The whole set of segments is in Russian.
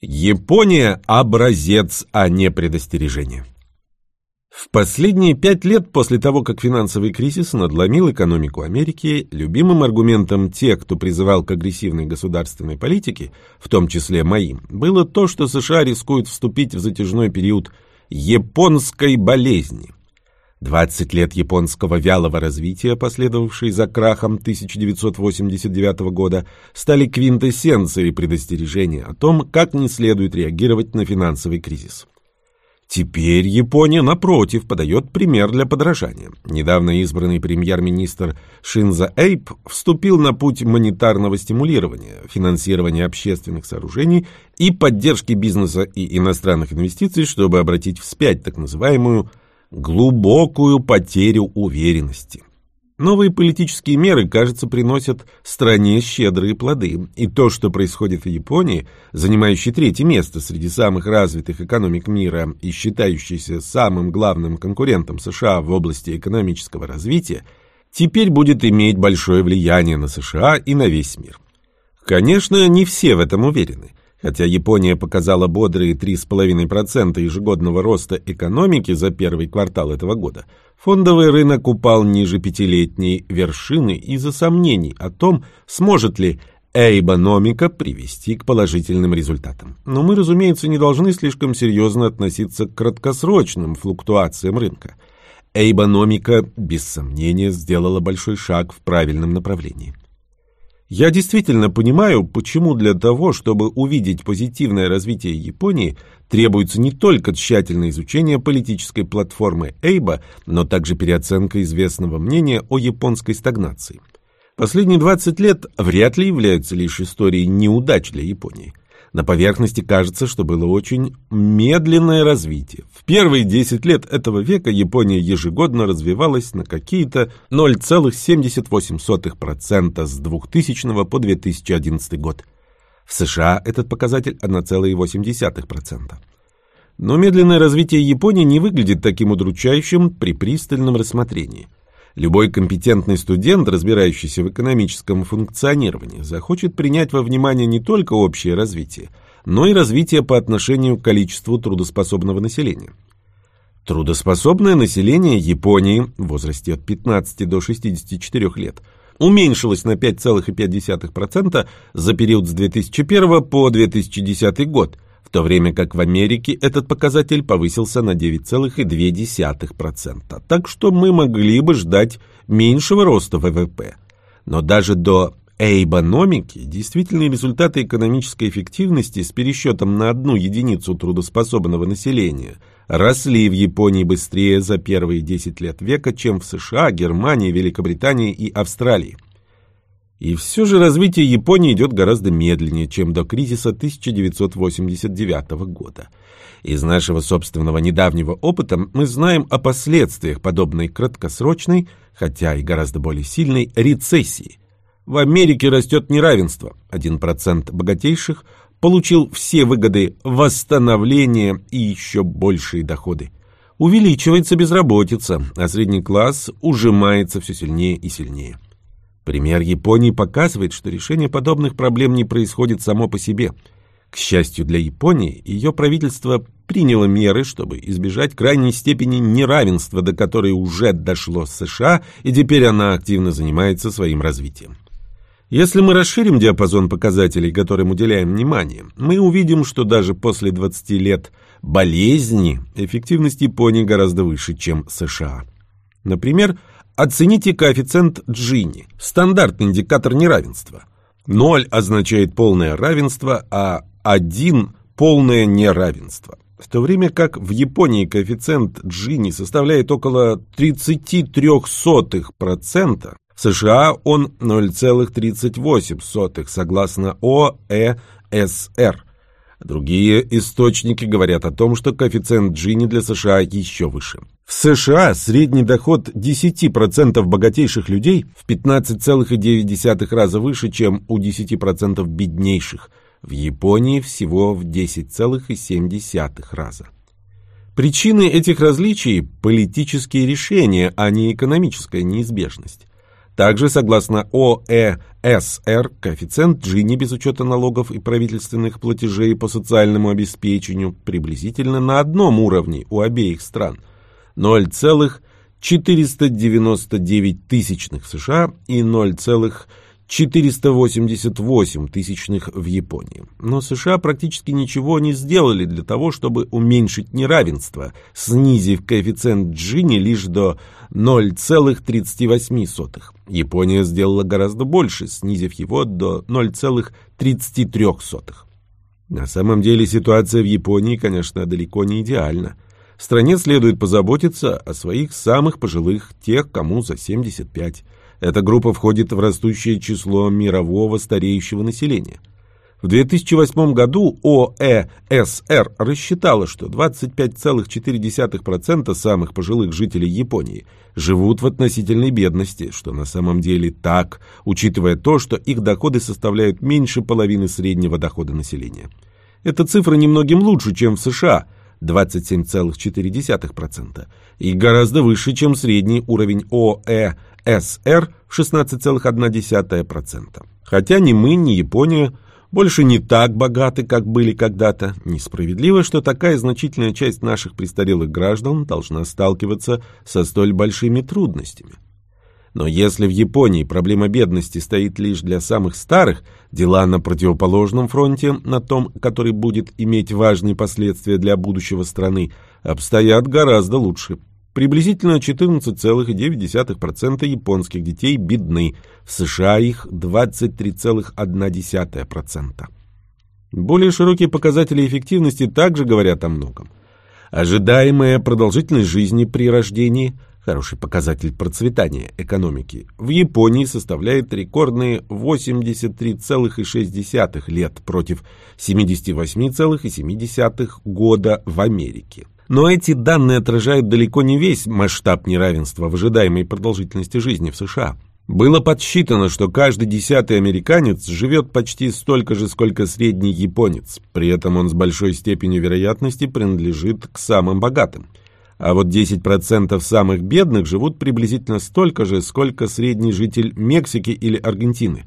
Япония – образец, а не предостережение. В последние пять лет после того, как финансовый кризис надломил экономику Америки, любимым аргументом тех, кто призывал к агрессивной государственной политике, в том числе моим, было то, что США рискуют вступить в затяжной период японской болезни. 20 лет японского вялого развития, последовавшие за крахом 1989 года, стали квинтэссенцией предостережения о том, как не следует реагировать на финансовый кризис. Теперь Япония, напротив, подает пример для подражания. Недавно избранный премьер-министр Шинза Эйп вступил на путь монетарного стимулирования, финансирования общественных сооружений и поддержки бизнеса и иностранных инвестиций, чтобы обратить вспять так называемую глубокую потерю уверенности. Новые политические меры, кажется, приносят стране щедрые плоды, и то, что происходит в Японии, занимающей третье место среди самых развитых экономик мира и считающейся самым главным конкурентом США в области экономического развития, теперь будет иметь большое влияние на США и на весь мир. Конечно, не все в этом уверены. Хотя Япония показала бодрые 3,5% ежегодного роста экономики за первый квартал этого года, фондовый рынок упал ниже пятилетней вершины из-за сомнений о том, сможет ли эйбономика привести к положительным результатам. Но мы, разумеется, не должны слишком серьезно относиться к краткосрочным флуктуациям рынка. Эйбономика, без сомнения, сделала большой шаг в правильном направлении. Я действительно понимаю, почему для того, чтобы увидеть позитивное развитие Японии, требуется не только тщательное изучение политической платформы Эйба, но также переоценка известного мнения о японской стагнации. Последние 20 лет вряд ли являются лишь историей неудач для Японии. На поверхности кажется, что было очень медленное развитие. В первые 10 лет этого века Япония ежегодно развивалась на какие-то 0,78% с 2000 по 2011 год. В США этот показатель 1,8%. Но медленное развитие Японии не выглядит таким удручающим при пристальном рассмотрении. Любой компетентный студент, разбирающийся в экономическом функционировании, захочет принять во внимание не только общее развитие, но и развитие по отношению к количеству трудоспособного населения. Трудоспособное население Японии в возрасте от 15 до 64 лет уменьшилось на 5,5% за период с 2001 по 2010 год – в то время как в Америке этот показатель повысился на 9,2%. Так что мы могли бы ждать меньшего роста ВВП. Но даже до эйбономики действительные результаты экономической эффективности с пересчетом на одну единицу трудоспособного населения росли в Японии быстрее за первые 10 лет века, чем в США, Германии, Великобритании и Австралии. И все же развитие Японии идет гораздо медленнее, чем до кризиса 1989 года. Из нашего собственного недавнего опыта мы знаем о последствиях подобной краткосрочной, хотя и гораздо более сильной, рецессии. В Америке растет неравенство. 1% богатейших получил все выгоды восстановления и еще большие доходы. Увеличивается безработица, а средний класс ужимается все сильнее и сильнее. Пример Японии показывает, что решение подобных проблем не происходит само по себе. К счастью для Японии, ее правительство приняло меры, чтобы избежать крайней степени неравенства, до которой уже дошло США, и теперь она активно занимается своим развитием. Если мы расширим диапазон показателей, которым уделяем внимание, мы увидим, что даже после 20 лет болезни эффективность Японии гораздо выше, чем США. Например, Оцените коэффициент Джини, стандартный индикатор неравенства. 0 означает полное равенство, а 1 – полное неравенство. В то время как в Японии коэффициент Джини составляет около 33%, в США он 0,38, согласно ОЭСР. Другие источники говорят о том, что коэффициент Джини для США еще выше. В США средний доход 10% богатейших людей в 15,9 раза выше, чем у 10% беднейших. В Японии всего в 10,7 раза. Причины этих различий – политические решения, а не экономическая неизбежность. Также, согласно ОЭСР, коэффициент Джини без учета налогов и правительственных платежей по социальному обеспечению приблизительно на одном уровне у обеих стран – 0,499 тысячных в США и 0,4 488 тысячных в Японии. Но США практически ничего не сделали для того, чтобы уменьшить неравенство, снизив коэффициент Джини лишь до 0,38. Япония сделала гораздо больше, снизив его до 0,33. На самом деле ситуация в Японии, конечно, далеко не идеальна. Стране следует позаботиться о своих самых пожилых, тех, кому за 75 эта группа входит в растущее число мирового стареющего населения. В 2008 году ОЭСР рассчитала, что 25,4% самых пожилых жителей Японии живут в относительной бедности, что на самом деле так, учитывая то, что их доходы составляют меньше половины среднего дохода населения. Эта цифра немногим лучше, чем в США – 27,4%, и гораздо выше, чем средний уровень ОЭСР в 16,1%. Хотя ни мы, ни Япония больше не так богаты, как были когда-то. Несправедливо, что такая значительная часть наших престарелых граждан должна сталкиваться со столь большими трудностями. Но если в Японии проблема бедности стоит лишь для самых старых, дела на противоположном фронте, на том, который будет иметь важные последствия для будущего страны, обстоят гораздо лучше. Приблизительно 14,9% японских детей бедны, в США их 23,1%. Более широкие показатели эффективности также говорят о многом. Ожидаемая продолжительность жизни при рождении – хороший показатель процветания экономики, в Японии составляет рекордные 83,6 лет против 78,7 года в Америке. Но эти данные отражают далеко не весь масштаб неравенства в ожидаемой продолжительности жизни в США. Было подсчитано, что каждый десятый американец живет почти столько же, сколько средний японец. При этом он с большой степенью вероятности принадлежит к самым богатым а вот 10% самых бедных живут приблизительно столько же, сколько средний житель Мексики или Аргентины.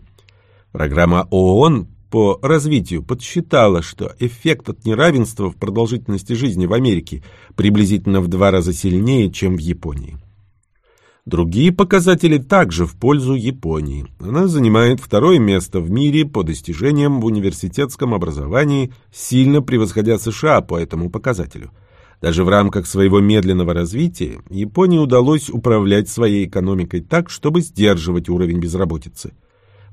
Программа ООН по развитию подсчитала, что эффект от неравенства в продолжительности жизни в Америке приблизительно в два раза сильнее, чем в Японии. Другие показатели также в пользу Японии. Она занимает второе место в мире по достижениям в университетском образовании, сильно превосходя США по этому показателю – даже в рамках своего медленного развития Японии удалось управлять своей экономикой так, чтобы сдерживать уровень безработицы.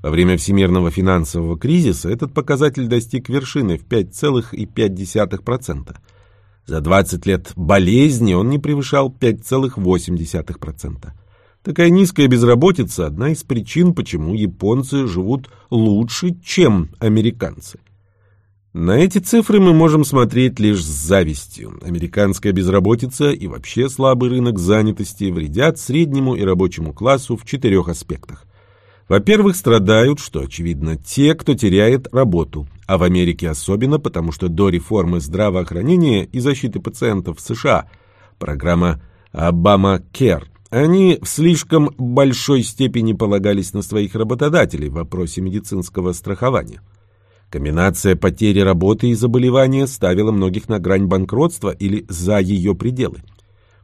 Во время всемирного финансового кризиса этот показатель достиг вершины в 5,5%. За 20 лет болезни он не превышал 5,8%. Такая низкая безработица – одна из причин, почему японцы живут лучше, чем американцы. На эти цифры мы можем смотреть лишь с завистью. Американская безработица и вообще слабый рынок занятости вредят среднему и рабочему классу в четырех аспектах. Во-первых, страдают, что очевидно, те, кто теряет работу, а в Америке особенно, потому что до реформы здравоохранения и защиты пациентов в США, программа Обама Care, они в слишком большой степени полагались на своих работодателей в вопросе медицинского страхования. Комбинация потери работы и заболевания ставила многих на грань банкротства или за ее пределы.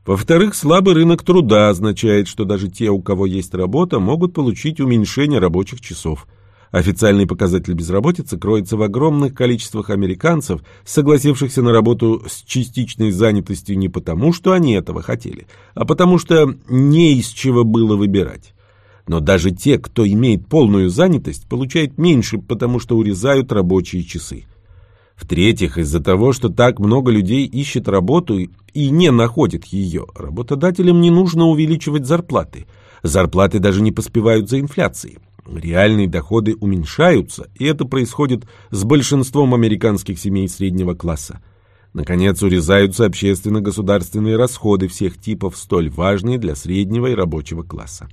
Во-вторых, слабый рынок труда означает, что даже те, у кого есть работа, могут получить уменьшение рабочих часов. Официальный показатель безработицы кроется в огромных количествах американцев, согласившихся на работу с частичной занятостью не потому, что они этого хотели, а потому что не из чего было выбирать. Но даже те, кто имеет полную занятость, получают меньше, потому что урезают рабочие часы. В-третьих, из-за того, что так много людей ищет работу и не находит ее, работодателям не нужно увеличивать зарплаты. Зарплаты даже не поспевают за инфляцией. Реальные доходы уменьшаются, и это происходит с большинством американских семей среднего класса. Наконец, урезаются общественно-государственные расходы всех типов, столь важные для среднего и рабочего класса.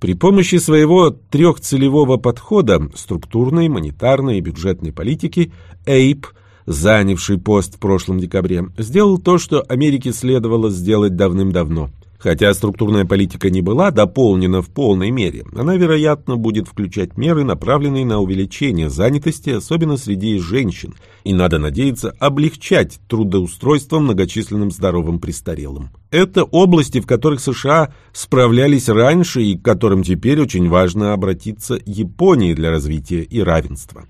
При помощи своего трехцелевого подхода структурной, монетарной и бюджетной политики Эйп, занявший пост в прошлом декабре, сделал то, что Америке следовало сделать давным-давно. Хотя структурная политика не была дополнена в полной мере, она, вероятно, будет включать меры, направленные на увеличение занятости, особенно среди женщин, и, надо надеяться, облегчать трудоустройство многочисленным здоровым престарелым. Это области, в которых США справлялись раньше и к которым теперь очень важно обратиться Японии для развития и равенства.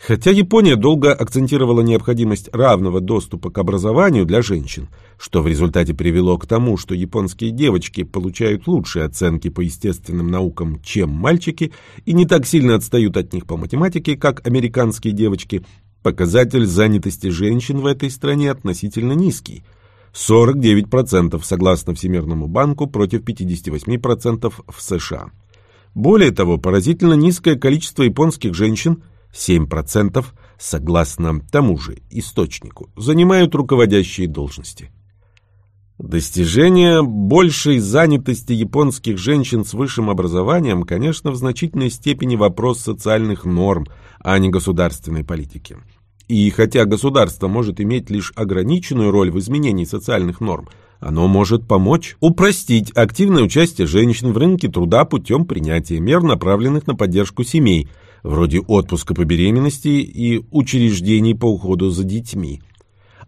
Хотя Япония долго акцентировала необходимость равного доступа к образованию для женщин, что в результате привело к тому, что японские девочки получают лучшие оценки по естественным наукам, чем мальчики, и не так сильно отстают от них по математике, как американские девочки, показатель занятости женщин в этой стране относительно низкий – 49% согласно Всемирному банку против 58% в США. Более того, поразительно низкое количество японских женщин – 7% согласно тому же источнику, занимают руководящие должности. Достижение большей занятости японских женщин с высшим образованием, конечно, в значительной степени вопрос социальных норм, а не государственной политики. И хотя государство может иметь лишь ограниченную роль в изменении социальных норм, оно может помочь упростить активное участие женщин в рынке труда путем принятия мер, направленных на поддержку семей – вроде отпуска по беременности и учреждений по уходу за детьми,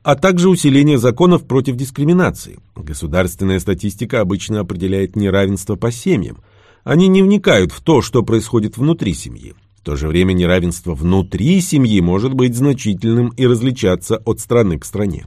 а также усиление законов против дискриминации. Государственная статистика обычно определяет неравенство по семьям. Они не вникают в то, что происходит внутри семьи. В то же время неравенство внутри семьи может быть значительным и различаться от страны к стране.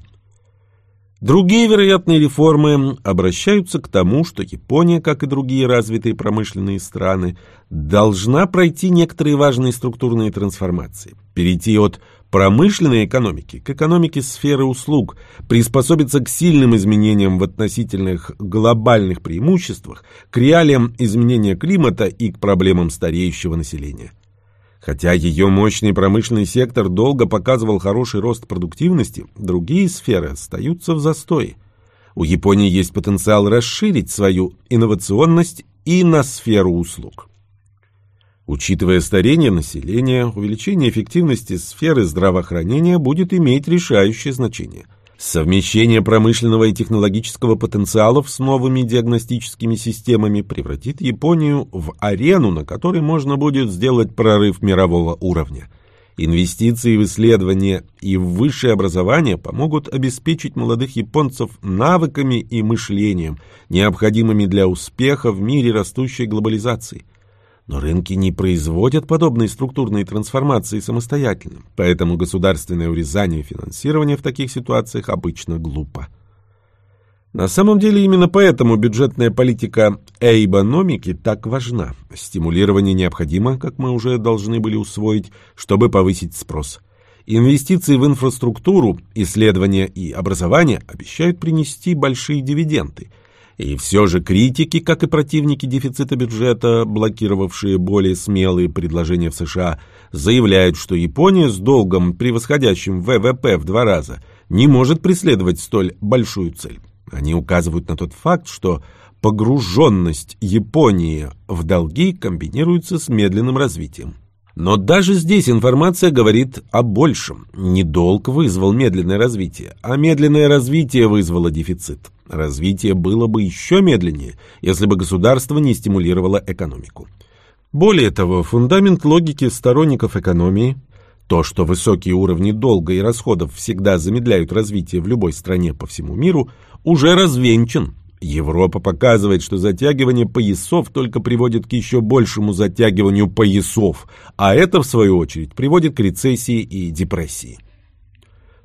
Другие вероятные реформы обращаются к тому, что Япония, как и другие развитые промышленные страны, должна пройти некоторые важные структурные трансформации, перейти от промышленной экономики к экономике сферы услуг, приспособиться к сильным изменениям в относительных глобальных преимуществах, к реалиям изменения климата и к проблемам стареющего населения. Хотя ее мощный промышленный сектор долго показывал хороший рост продуктивности, другие сферы остаются в застое. У Японии есть потенциал расширить свою инновационность и на сферу услуг. Учитывая старение населения, увеличение эффективности сферы здравоохранения будет иметь решающее значение – Совмещение промышленного и технологического потенциалов с новыми диагностическими системами превратит Японию в арену, на которой можно будет сделать прорыв мирового уровня. Инвестиции в исследования и в высшее образование помогут обеспечить молодых японцев навыками и мышлением, необходимыми для успеха в мире растущей глобализации. Но рынки не производят подобные структурные трансформации самостоятельно, поэтому государственное урезание финансирования в таких ситуациях обычно глупо. На самом деле именно поэтому бюджетная политика эйбономики так важна. Стимулирование необходимо, как мы уже должны были усвоить, чтобы повысить спрос. Инвестиции в инфраструктуру, исследования и образование обещают принести большие дивиденды – и все же критики, как и противники дефицита бюджета, блокировавшие более смелые предложения в США, заявляют, что Япония с долгом, превосходящим ВВП в два раза, не может преследовать столь большую цель. Они указывают на тот факт, что погруженность Японии в долги комбинируется с медленным развитием. Но даже здесь информация говорит о большем. Не долг вызвал медленное развитие, а медленное развитие вызвало дефицит. Развитие было бы еще медленнее, если бы государство не стимулировало экономику. Более того, фундамент логики сторонников экономии – то, что высокие уровни долга и расходов всегда замедляют развитие в любой стране по всему миру, уже развенчан. Европа показывает, что затягивание поясов только приводит к еще большему затягиванию поясов, а это, в свою очередь, приводит к рецессии и депрессии.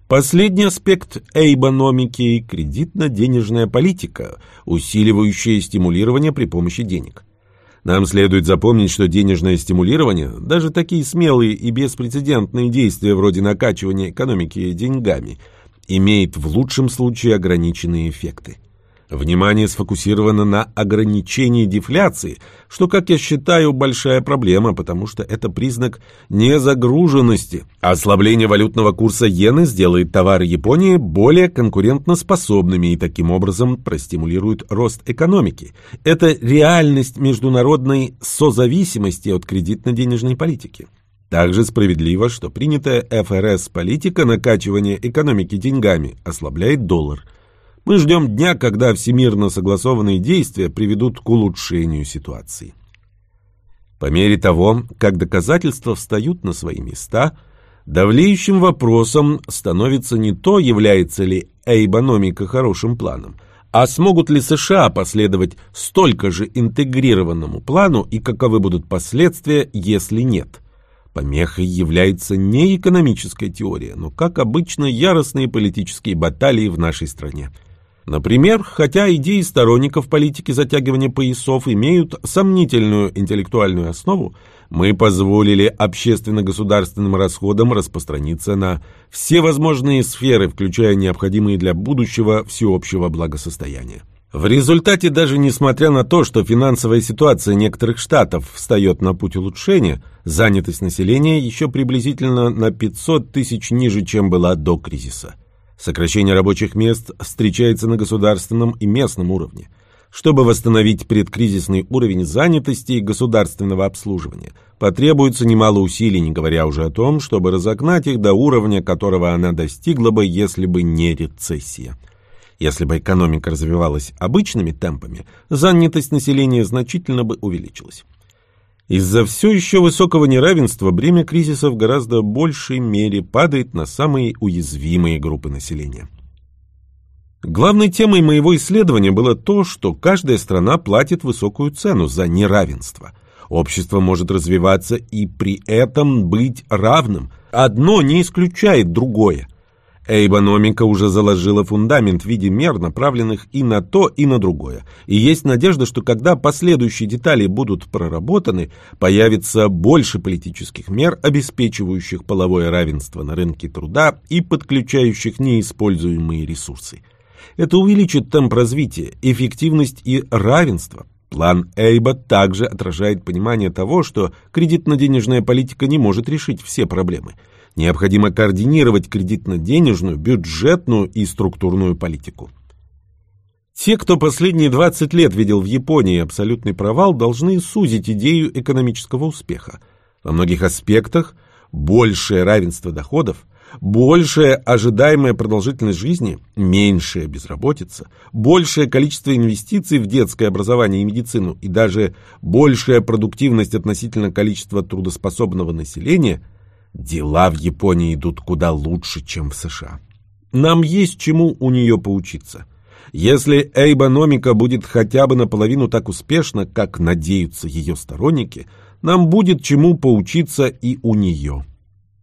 Последний аспект эйбономики – кредитно-денежная политика, усиливающая стимулирование при помощи денег. Нам следует запомнить, что денежное стимулирование, даже такие смелые и беспрецедентные действия вроде накачивания экономики деньгами, имеет в лучшем случае ограниченные эффекты. Внимание сфокусировано на ограничении дефляции, что, как я считаю, большая проблема, потому что это признак незагруженности. Ослабление валютного курса иены сделает товары Японии более конкурентоспособными и таким образом простимулирует рост экономики. Это реальность международной созависимости от кредитно-денежной политики. Также справедливо, что принятая ФРС политика накачивания экономики деньгами ослабляет доллар – Мы ждем дня, когда всемирно согласованные действия приведут к улучшению ситуации. По мере того, как доказательства встают на свои места, давлеющим вопросом становится не то, является ли эйбономика хорошим планом, а смогут ли США последовать столько же интегрированному плану и каковы будут последствия, если нет? Помехой является не экономическая теория, но, как обычно, яростные политические баталии в нашей стране. Например, хотя идеи сторонников политики затягивания поясов имеют сомнительную интеллектуальную основу, мы позволили общественно-государственным расходам распространиться на все возможные сферы, включая необходимые для будущего всеобщего благосостояния. В результате, даже несмотря на то, что финансовая ситуация некоторых штатов встает на путь улучшения, занятость населения еще приблизительно на 500 тысяч ниже, чем была до кризиса. Сокращение рабочих мест встречается на государственном и местном уровне. Чтобы восстановить предкризисный уровень занятости и государственного обслуживания, потребуется немало усилий, не говоря уже о том, чтобы разогнать их до уровня, которого она достигла бы, если бы не рецессия. Если бы экономика развивалась обычными темпами, занятость населения значительно бы увеличилась. Из-за все еще высокого неравенства бремя кризиса в гораздо большей мере падает на самые уязвимые группы населения. Главной темой моего исследования было то, что каждая страна платит высокую цену за неравенство. Общество может развиваться и при этом быть равным. Одно не исключает другое. Эйбономика уже заложила фундамент в виде мер, направленных и на то, и на другое. И есть надежда, что когда последующие детали будут проработаны, появится больше политических мер, обеспечивающих половое равенство на рынке труда и подключающих неиспользуемые ресурсы. Это увеличит темп развития, эффективность и равенство. План Эйба также отражает понимание того, что кредитно-денежная политика не может решить все проблемы – Необходимо координировать кредитно-денежную, бюджетную и структурную политику. Те, кто последние 20 лет видел в Японии абсолютный провал, должны сузить идею экономического успеха. Во многих аспектах большее равенство доходов, большая ожидаемая продолжительность жизни, меньшая безработица, большее количество инвестиций в детское образование и медицину и даже большая продуктивность относительно количества трудоспособного населения – Дела в Японии идут куда лучше, чем в США. Нам есть чему у нее поучиться. Если эйбономика будет хотя бы наполовину так успешна, как надеются ее сторонники, нам будет чему поучиться и у нее.